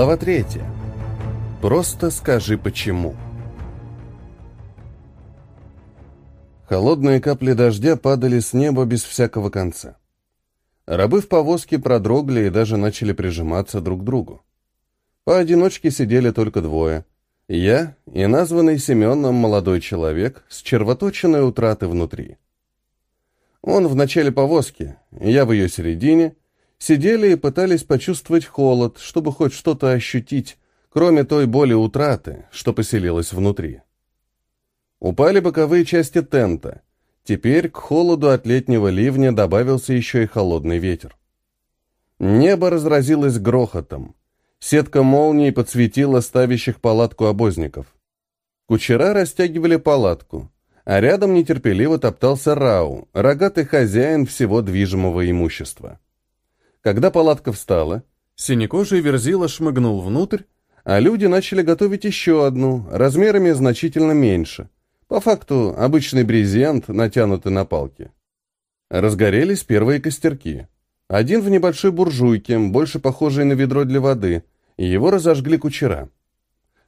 Глава третья. Просто скажи почему. Холодные капли дождя падали с неба без всякого конца. Рабы в повозке продрогли и даже начали прижиматься друг к другу. Поодиночке сидели только двое. Я и названный Семеном молодой человек с червоточиной утраты внутри. Он в начале повозки, я в ее середине, сидели и пытались почувствовать холод, чтобы хоть что-то ощутить, кроме той боли утраты, что поселилась внутри. Упали боковые части тента. Теперь к холоду от летнего ливня добавился еще и холодный ветер. Небо разразилось грохотом. Сетка молний подсветила ставящих палатку обозников. Кучера растягивали палатку, а рядом нетерпеливо топтался Рау, рогатый хозяин всего движимого имущества. Когда палатка встала, синекожий верзила шмыгнул внутрь, а люди начали готовить еще одну, размерами значительно меньше. По факту, обычный брезент, натянутый на палки. Разгорелись первые костерки. Один в небольшой буржуйке, больше похожей на ведро для воды, и его разожгли кучера.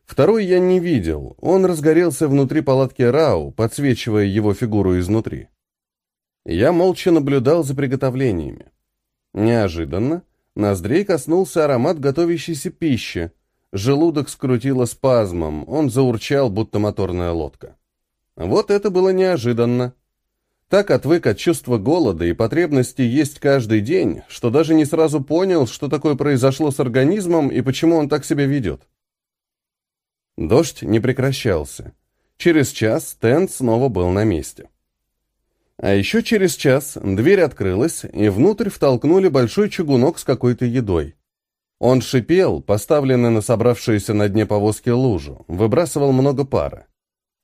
Второй я не видел, он разгорелся внутри палатки Рау, подсвечивая его фигуру изнутри. Я молча наблюдал за приготовлениями. Неожиданно ноздрей коснулся аромат готовящейся пищи. Желудок скрутило спазмом, он заурчал, будто моторная лодка. Вот это было неожиданно. Так отвык от чувства голода и потребности есть каждый день, что даже не сразу понял, что такое произошло с организмом и почему он так себя ведет. Дождь не прекращался. Через час тент снова был на месте. А еще через час дверь открылась, и внутрь втолкнули большой чугунок с какой-то едой. Он шипел, поставленный на собравшуюся на дне повозки лужу, выбрасывал много пара.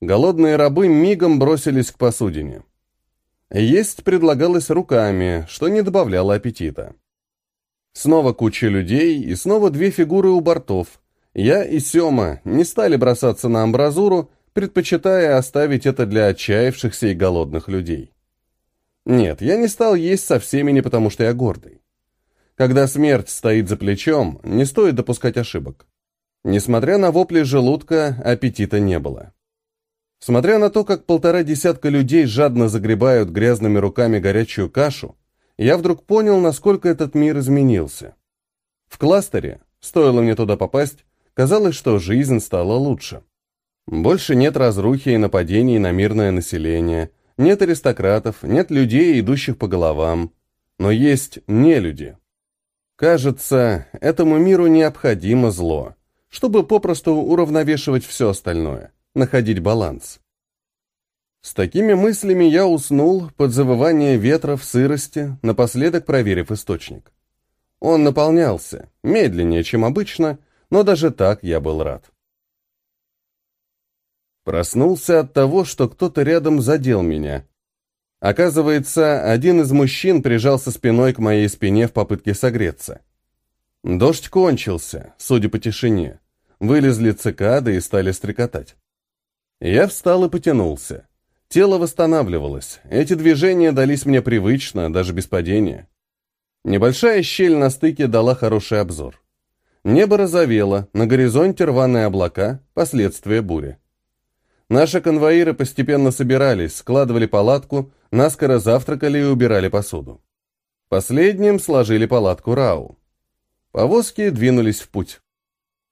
Голодные рабы мигом бросились к посудине. Есть предлагалось руками, что не добавляло аппетита. Снова куча людей и снова две фигуры у бортов. Я и Сёма не стали бросаться на амбразуру, предпочитая оставить это для отчаявшихся и голодных людей. Нет, я не стал есть со всеми не потому, что я гордый. Когда смерть стоит за плечом, не стоит допускать ошибок. Несмотря на вопли желудка, аппетита не было. Смотря на то, как полтора десятка людей жадно загребают грязными руками горячую кашу, я вдруг понял, насколько этот мир изменился. В кластере, стоило мне туда попасть, казалось, что жизнь стала лучше. Больше нет разрухи и нападений на мирное население, нет аристократов, нет людей, идущих по головам. Но есть нелюди. Кажется, этому миру необходимо зло, чтобы попросту уравновешивать все остальное, находить баланс. С такими мыслями я уснул под завывание ветра в сырости, напоследок проверив источник. Он наполнялся, медленнее, чем обычно, но даже так я был рад. Проснулся от того, что кто-то рядом задел меня. Оказывается, один из мужчин прижался спиной к моей спине в попытке согреться. Дождь кончился, судя по тишине. Вылезли цикады и стали стрекотать. Я встал и потянулся. Тело восстанавливалось. Эти движения дались мне привычно, даже без падения. Небольшая щель на стыке дала хороший обзор. Небо розовело, на горизонте рваные облака, последствия бури. Наши конвоиры постепенно собирались, складывали палатку, наскоро завтракали и убирали посуду. Последним сложили палатку Рау. Повозки двинулись в путь.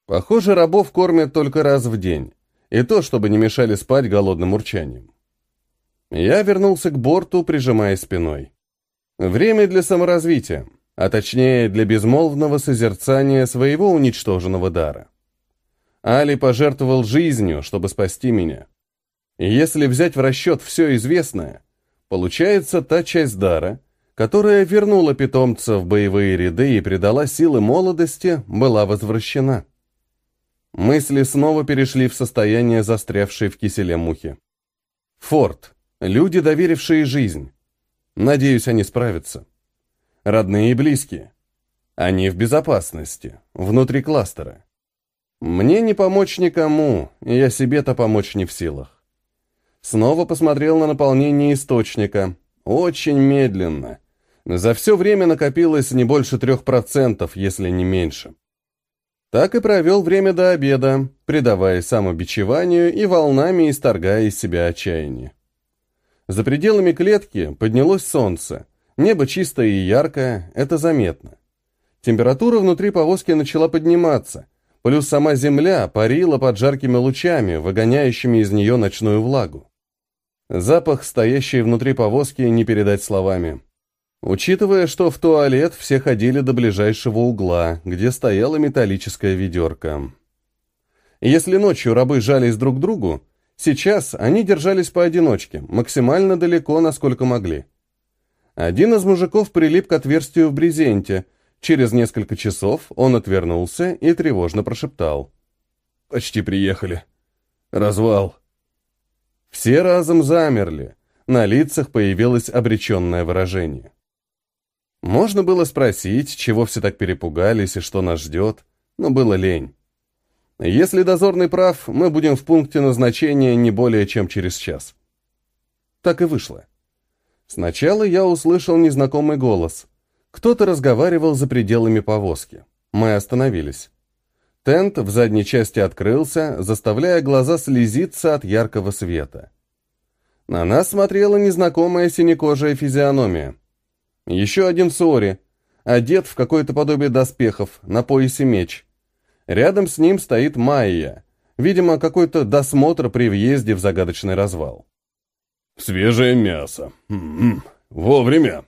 Похоже, рабов кормят только раз в день, и то, чтобы не мешали спать голодным урчанием. Я вернулся к борту, прижимая спиной. Время для саморазвития, а точнее для безмолвного созерцания своего уничтоженного дара. Али пожертвовал жизнью, чтобы спасти меня. И если взять в расчет все известное, получается та часть дара, которая вернула питомца в боевые ряды и придала силы молодости, была возвращена. Мысли снова перешли в состояние застрявшей в киселе мухи. Форт. Люди, доверившие жизнь. Надеюсь, они справятся. Родные и близкие. Они в безопасности, внутри кластера. Мне не помочь никому, и я себе-то помочь не в силах. Снова посмотрел на наполнение источника. Очень медленно. За все время накопилось не больше трех процентов, если не меньше. Так и провел время до обеда, предаваясь самобичеванию и волнами исторгая из себя отчаяние. За пределами клетки поднялось солнце. Небо чистое и яркое, это заметно. Температура внутри повозки начала подниматься, плюс сама земля парила под жаркими лучами, выгоняющими из нее ночную влагу. Запах, стоящий внутри повозки, не передать словами. Учитывая, что в туалет все ходили до ближайшего угла, где стояла металлическая ведерко. Если ночью рабы жались друг к другу, сейчас они держались поодиночке, максимально далеко, насколько могли. Один из мужиков прилип к отверстию в брезенте. Через несколько часов он отвернулся и тревожно прошептал. «Почти приехали. Развал». Все разом замерли. На лицах появилось обреченное выражение. Можно было спросить, чего все так перепугались и что нас ждет, но было лень. Если дозорный прав, мы будем в пункте назначения не более чем через час. Так и вышло. Сначала я услышал незнакомый голос. Кто-то разговаривал за пределами повозки. Мы остановились. Тент в задней части открылся, заставляя глаза слезиться от яркого света. На нас смотрела незнакомая синекожая физиономия. Еще один Сори, одет в какое-то подобие доспехов, на поясе меч. Рядом с ним стоит Майя, видимо, какой-то досмотр при въезде в загадочный развал. «Свежее мясо. М -м, вовремя!»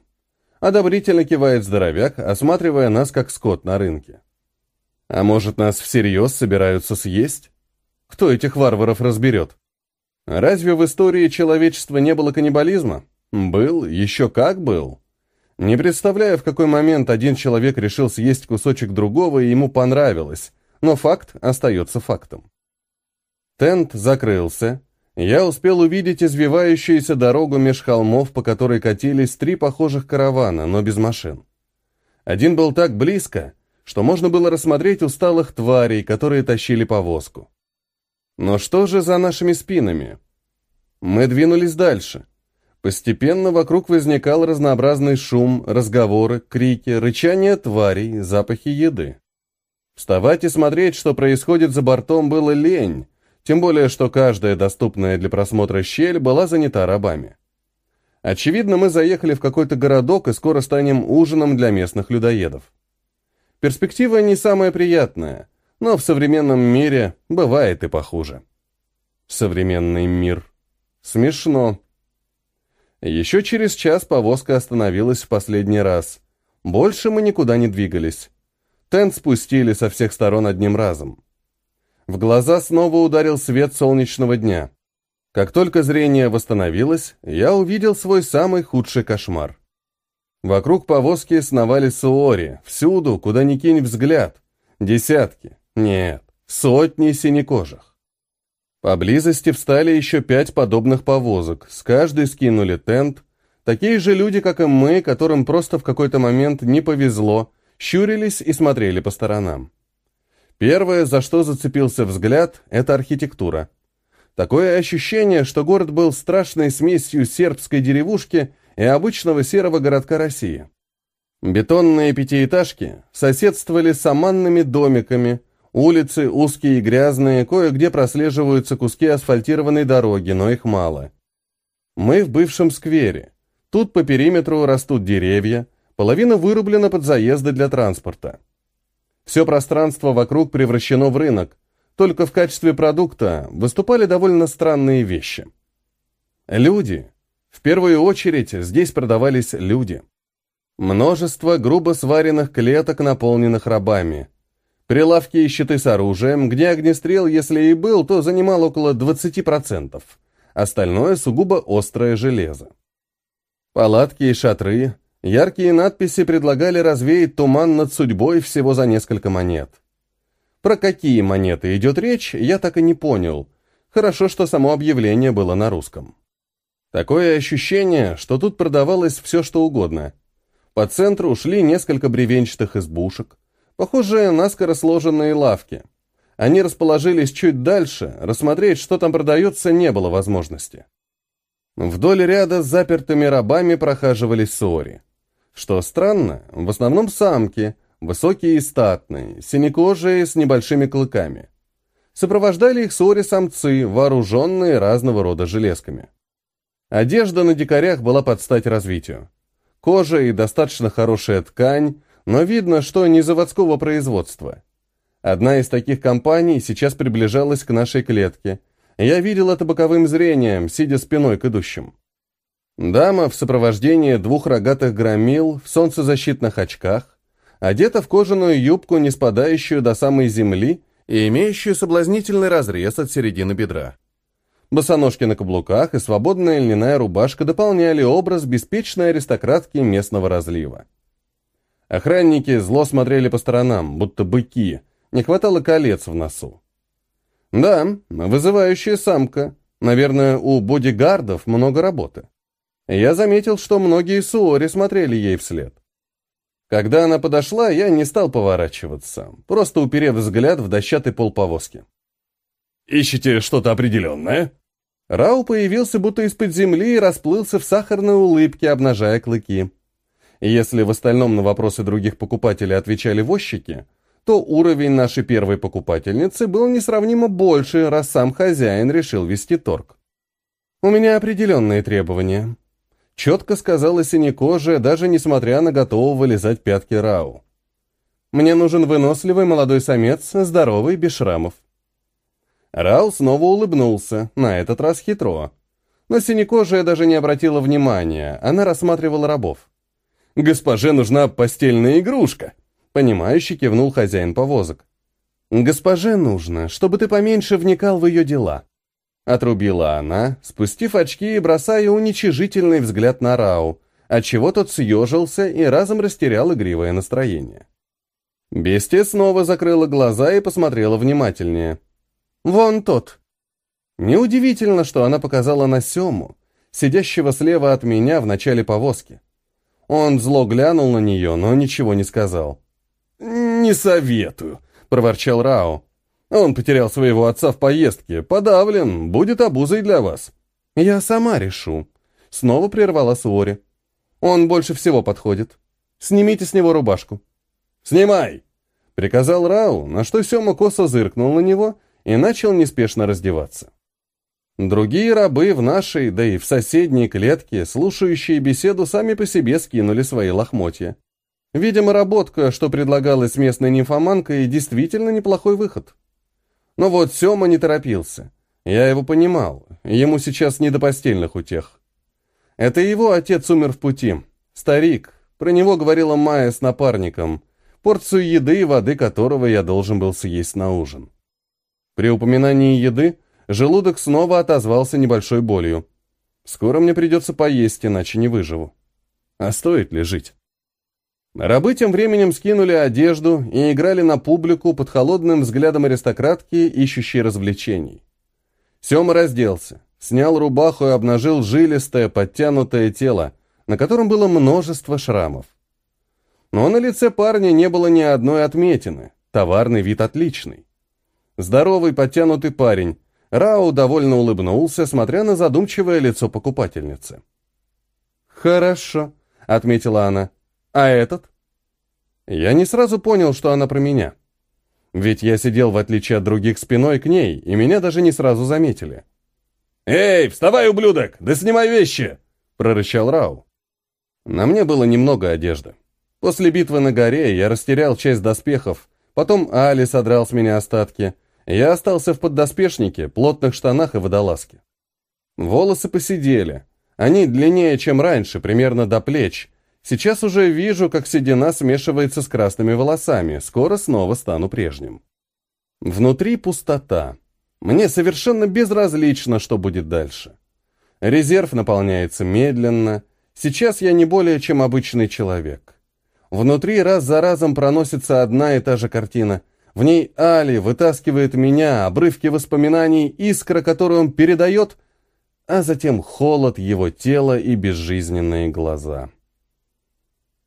Одобрительно кивает здоровяк, осматривая нас как скот на рынке. А может, нас всерьез собираются съесть? Кто этих варваров разберет? Разве в истории человечества не было каннибализма? Был, еще как был. Не представляю, в какой момент один человек решил съесть кусочек другого, и ему понравилось, но факт остается фактом. Тент закрылся. Я успел увидеть извивающуюся дорогу меж холмов, по которой катились три похожих каравана, но без машин. Один был так близко, что можно было рассмотреть усталых тварей, которые тащили повозку. Но что же за нашими спинами? Мы двинулись дальше. Постепенно вокруг возникал разнообразный шум, разговоры, крики, рычание тварей, запахи еды. Вставать и смотреть, что происходит за бортом, было лень, тем более, что каждая доступная для просмотра щель была занята рабами. Очевидно, мы заехали в какой-то городок и скоро станем ужином для местных людоедов. Перспектива не самая приятная, но в современном мире бывает и похуже. Современный мир. Смешно. Еще через час повозка остановилась в последний раз. Больше мы никуда не двигались. Тент спустили со всех сторон одним разом. В глаза снова ударил свет солнечного дня. Как только зрение восстановилось, я увидел свой самый худший кошмар. Вокруг повозки сновали суори, всюду, куда ни кинь взгляд. Десятки, нет, сотни синекожих. Поблизости встали еще пять подобных повозок, с каждой скинули тент. Такие же люди, как и мы, которым просто в какой-то момент не повезло, щурились и смотрели по сторонам. Первое, за что зацепился взгляд, это архитектура. Такое ощущение, что город был страшной смесью сербской деревушки и обычного серого городка России. Бетонные пятиэтажки соседствовали с аманными домиками, Улицы узкие и грязные, кое-где прослеживаются куски асфальтированной дороги, но их мало. Мы в бывшем сквере. Тут по периметру растут деревья, половина вырублена под заезды для транспорта. Все пространство вокруг превращено в рынок, только в качестве продукта выступали довольно странные вещи. Люди. В первую очередь здесь продавались люди. Множество грубо сваренных клеток, наполненных рабами – Прилавки и щиты с оружием, где огнестрел, если и был, то занимал около 20%. Остальное сугубо острое железо. Палатки и шатры, яркие надписи предлагали развеять туман над судьбой всего за несколько монет. Про какие монеты идет речь, я так и не понял. Хорошо, что само объявление было на русском. Такое ощущение, что тут продавалось все, что угодно. По центру ушли несколько бревенчатых избушек, Похожие наскоро сложенные лавки. Они расположились чуть дальше, рассмотреть, что там продается, не было возможности. Вдоль ряда с запертыми рабами прохаживались сори. Что странно, в основном самки, Высокие и статные, синекожие с небольшими клыками. Сопровождали их сори-самцы, вооруженные разного рода железками. Одежда на дикарях была под стать развитию. Кожа и достаточно хорошая ткань, но видно, что не заводского производства. Одна из таких компаний сейчас приближалась к нашей клетке. Я видел это боковым зрением, сидя спиной к идущим. Дама в сопровождении двух рогатых громил в солнцезащитных очках, одета в кожаную юбку, не спадающую до самой земли и имеющую соблазнительный разрез от середины бедра. Босоножки на каблуках и свободная льняная рубашка дополняли образ беспечной аристократки местного разлива. Охранники зло смотрели по сторонам, будто быки, не хватало колец в носу. Да, вызывающая самка. Наверное, у бодигардов много работы. Я заметил, что многие суори смотрели ей вслед. Когда она подошла, я не стал поворачиваться, просто уперев взгляд в дощатый пол повозки. «Ищете что-то определенное?» Рау появился будто из-под земли и расплылся в сахарной улыбке, обнажая клыки. Если в остальном на вопросы других покупателей отвечали возчики, то уровень нашей первой покупательницы был несравнимо больше, раз сам хозяин решил вести торг. «У меня определенные требования», Четко сказала синекожая, даже несмотря на готового вылезать пятки Рау. «Мне нужен выносливый молодой самец, здоровый, без шрамов». Рау снова улыбнулся, на этот раз хитро. Но синекожая даже не обратила внимания, она рассматривала рабов. «Госпоже нужна постельная игрушка», — понимающе кивнул хозяин повозок. «Госпоже нужно, чтобы ты поменьше вникал в ее дела», Отрубила она, спустив очки и бросая уничижительный взгляд на Рау, отчего тот съежился и разом растерял игривое настроение. Бестия снова закрыла глаза и посмотрела внимательнее. «Вон тот». Неудивительно, что она показала на Сему, сидящего слева от меня в начале повозки. Он зло глянул на нее, но ничего не сказал. «Не советую», — проворчал Рау. Он потерял своего отца в поездке, подавлен, будет обузой для вас. Я сама решу. Снова прервала Суори. Он больше всего подходит. Снимите с него рубашку. Снимай! Приказал Рау, на что Сема косо зыркнул на него и начал неспешно раздеваться. Другие рабы в нашей, да и в соседней клетке, слушающие беседу, сами по себе скинули свои лохмотья. Видимо, работка, что предлагалась местной нимфоманкой, действительно неплохой выход. Но вот Сёма не торопился. Я его понимал, ему сейчас не до постельных утех. Это его отец умер в пути. Старик, про него говорила Майя с напарником, порцию еды и воды которого я должен был съесть на ужин. При упоминании еды желудок снова отозвался небольшой болью. Скоро мне придется поесть, иначе не выживу. А стоит ли жить? Рабы тем временем скинули одежду и играли на публику под холодным взглядом аристократки, ищущей развлечений. Сема разделся, снял рубаху и обнажил жилистое, подтянутое тело, на котором было множество шрамов. Но на лице парня не было ни одной отметины, товарный вид отличный. Здоровый, подтянутый парень, Рау довольно улыбнулся, смотря на задумчивое лицо покупательницы. «Хорошо», — отметила она. А этот? Я не сразу понял, что она про меня. Ведь я сидел, в отличие от других, спиной к ней, и меня даже не сразу заметили. «Эй, вставай, ублюдок! Да снимай вещи!» — прорычал Рау. На мне было немного одежды. После битвы на горе я растерял часть доспехов, потом Али содрал с меня остатки, я остался в поддоспешнике, плотных штанах и водолазке. Волосы посидели, они длиннее, чем раньше, примерно до плеч, Сейчас уже вижу, как седина смешивается с красными волосами, скоро снова стану прежним. Внутри пустота. Мне совершенно безразлично, что будет дальше. Резерв наполняется медленно. Сейчас я не более чем обычный человек. Внутри раз за разом проносится одна и та же картина. В ней Али вытаскивает меня, обрывки воспоминаний, искра, которую он передает, а затем холод его тела и безжизненные глаза.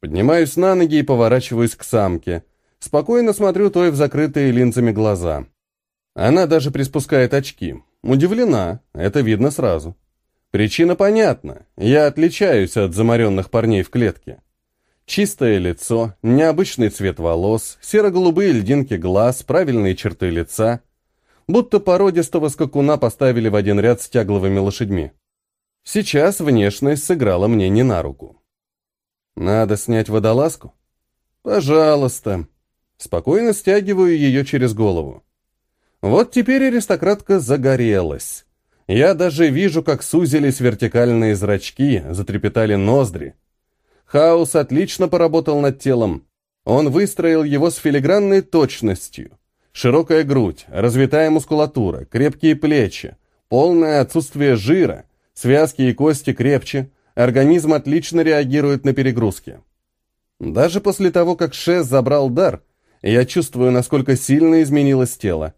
Поднимаюсь на ноги и поворачиваюсь к самке. Спокойно смотрю той в закрытые линзами глаза. Она даже приспускает очки. Удивлена, это видно сразу. Причина понятна. Я отличаюсь от заморенных парней в клетке. Чистое лицо, необычный цвет волос, серо-голубые льдинки глаз, правильные черты лица. Будто породистого скакуна поставили в один ряд с тягловыми лошадьми. Сейчас внешность сыграла мне не на руку. Надо снять водолазку? Пожалуйста. Спокойно стягиваю ее через голову. Вот теперь аристократка загорелась. Я даже вижу, как сузились вертикальные зрачки, затрепетали ноздри. Хаус отлично поработал над телом. Он выстроил его с филигранной точностью. Широкая грудь, развитая мускулатура, крепкие плечи, полное отсутствие жира, связки и кости крепче, организм отлично реагирует на перегрузки. Даже после того, как Шес забрал дар, я чувствую, насколько сильно изменилось тело.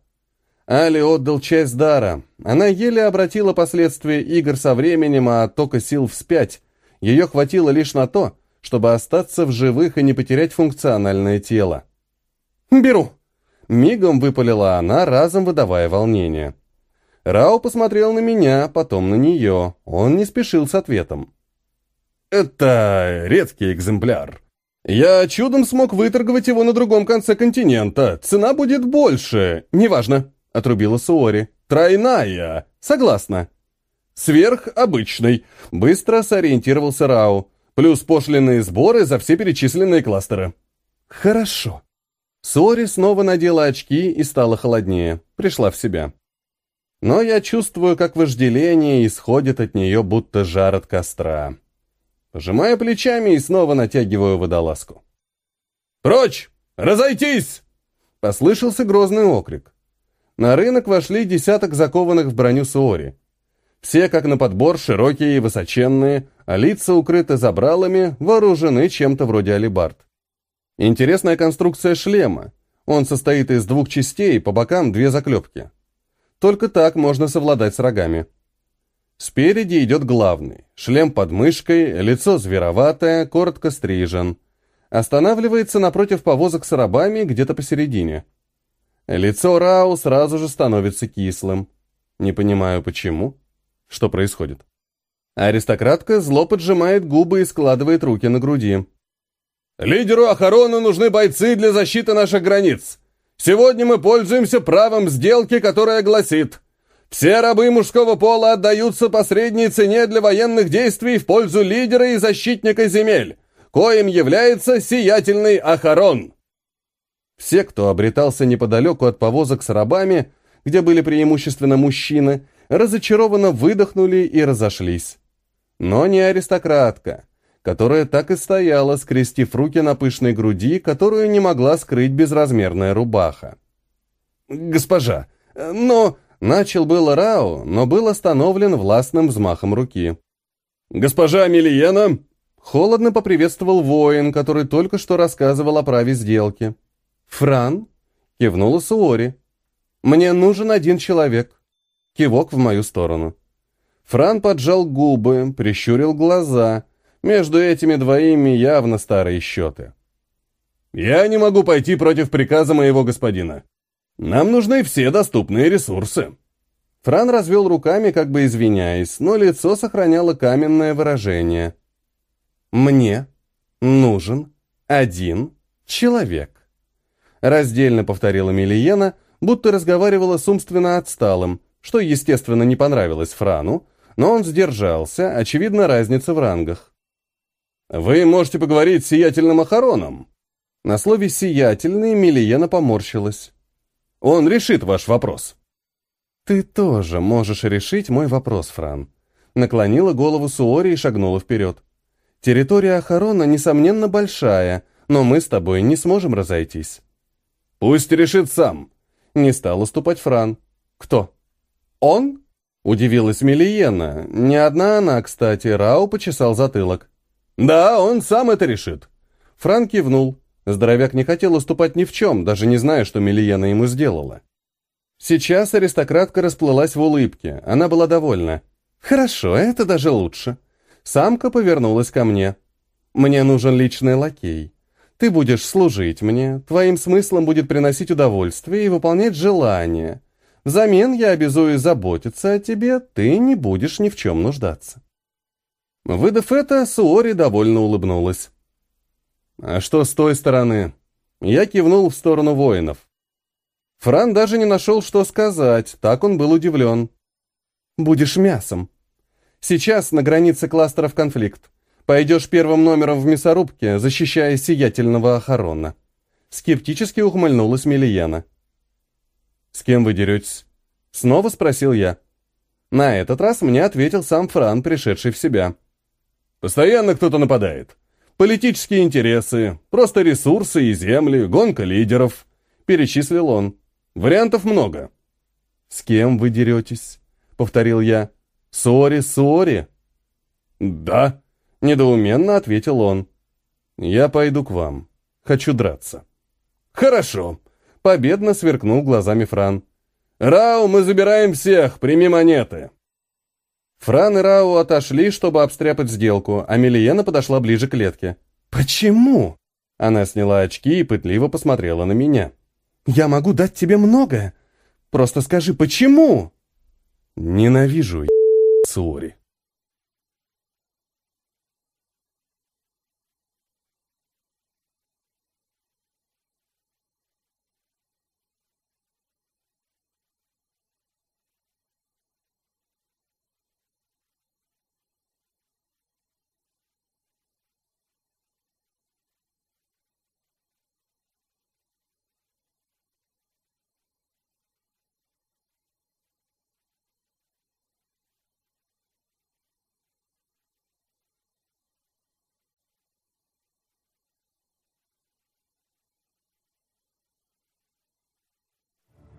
Али отдал часть дара. Она еле обратила последствия игр со временем, а оттока сил вспять. Ее хватило лишь на то, чтобы остаться в живых и не потерять функциональное тело. «Беру!» Мигом выпалила она, разом выдавая волнение. Рау посмотрел на меня, потом на нее. Он не спешил с ответом. «Это редкий экземпляр. Я чудом смог выторговать его на другом конце континента. Цена будет больше. Неважно», — отрубила Суори. «Тройная. Согласна». «Сверхобычный», — быстро сориентировался Рау плюс пошлиные сборы за все перечисленные кластеры. Хорошо. Сори снова надела очки и стала холоднее, пришла в себя. Но я чувствую, как вожделение исходит от нее, будто жар от костра. Пожимая плечами и снова натягиваю водолазку. «Прочь! Разойтись!» Послышался грозный окрик. На рынок вошли десяток закованных в броню Суори. Все, как на подбор, широкие и высоченные, а лица укрыты забралами, вооружены чем-то вроде алибард. Интересная конструкция шлема. Он состоит из двух частей, по бокам две заклепки. Только так можно совладать с рогами. Спереди идет главный. Шлем под мышкой, лицо звероватое, коротко стрижен. Останавливается напротив повозок с рабами где-то посередине. Лицо Рау сразу же становится кислым. Не понимаю, почему. Что происходит? Аристократка зло поджимает губы и складывает руки на груди. «Лидеру Ахарона нужны бойцы для защиты наших границ. Сегодня мы пользуемся правом сделки, которая гласит, все рабы мужского пола отдаются по средней цене для военных действий в пользу лидера и защитника земель, коим является сиятельный Ахарон». Все, кто обретался неподалеку от повозок с рабами, где были преимущественно мужчины, разочарованно выдохнули и разошлись. Но не аристократка, которая так и стояла, скрестив руки на пышной груди, которую не могла скрыть безразмерная рубаха. «Госпожа, но...» Начал было Рау, но был остановлен властным взмахом руки. «Госпожа Милиена!» Холодно поприветствовал воин, который только что рассказывал о праве сделки. «Фран?» — кивнула Суори. «Мне нужен один человек». Кивок в мою сторону. Фран поджал губы, прищурил глаза. Между этими двоими явно старые счеты. «Я не могу пойти против приказа моего господина. Нам нужны все доступные ресурсы». Фран развел руками, как бы извиняясь, но лицо сохраняло каменное выражение. «Мне нужен один человек», — раздельно повторила Милиена, будто разговаривала с умственно отсталым, что, естественно, не понравилось Франу, но он сдержался, очевидно, разница в рангах. «Вы можете поговорить с сиятельным Ахароном». На слове «сиятельный» Милиена поморщилась. «Он решит ваш вопрос». «Ты тоже можешь решить мой вопрос, Фран». Наклонила голову Суори и шагнула вперед. «Территория Ахарона, несомненно, большая, но мы с тобой не сможем разойтись». «Пусть решит сам», — не стал уступать Фран. «Кто?» «Он?» — удивилась Милиена. Не одна она, кстати, Рау почесал затылок. «Да, он сам это решит». Франк кивнул. Здоровяк не хотел уступать ни в чем, даже не зная, что Милиена ему сделала. Сейчас аристократка расплылась в улыбке. Она была довольна. «Хорошо, это даже лучше». Самка повернулась ко мне. «Мне нужен личный лакей. Ты будешь служить мне, твоим смыслом будет приносить удовольствие и выполнять желания. Взамен я обязуюсь заботиться о тебе, ты не будешь ни в чем нуждаться». Выдав это, Суори довольно улыбнулась. А что с той стороны? Я кивнул в сторону воинов. Фран даже не нашел, что сказать, так он был удивлен. «Будешь мясом. Сейчас на границе кластеров конфликт. Пойдешь первым номером в мясорубке, защищая сиятельного охорона». Скептически ухмыльнулась Милияна. «С кем вы деретесь?» Снова спросил я. На этот раз мне ответил сам Фран, пришедший в себя. «Постоянно кто-то нападает. Политические интересы, просто ресурсы и земли, гонка лидеров», — перечислил он. Вариантов много. «С кем вы деретесь?» — повторил я. «Сори, сори». «Да», — недоуменно ответил он. «Я пойду к вам. Хочу драться». «Хорошо», — победно сверкнул глазами Фран. «Рау, мы забираем всех, прими монеты». Фран и Рау отошли, чтобы обстряпать сделку, а Милиена подошла ближе к клетке. «Почему?» Она сняла очки и пытливо посмотрела на меня. Я могу дать тебе многое. Просто скажи, почему?» «Ненавижу, Сори»,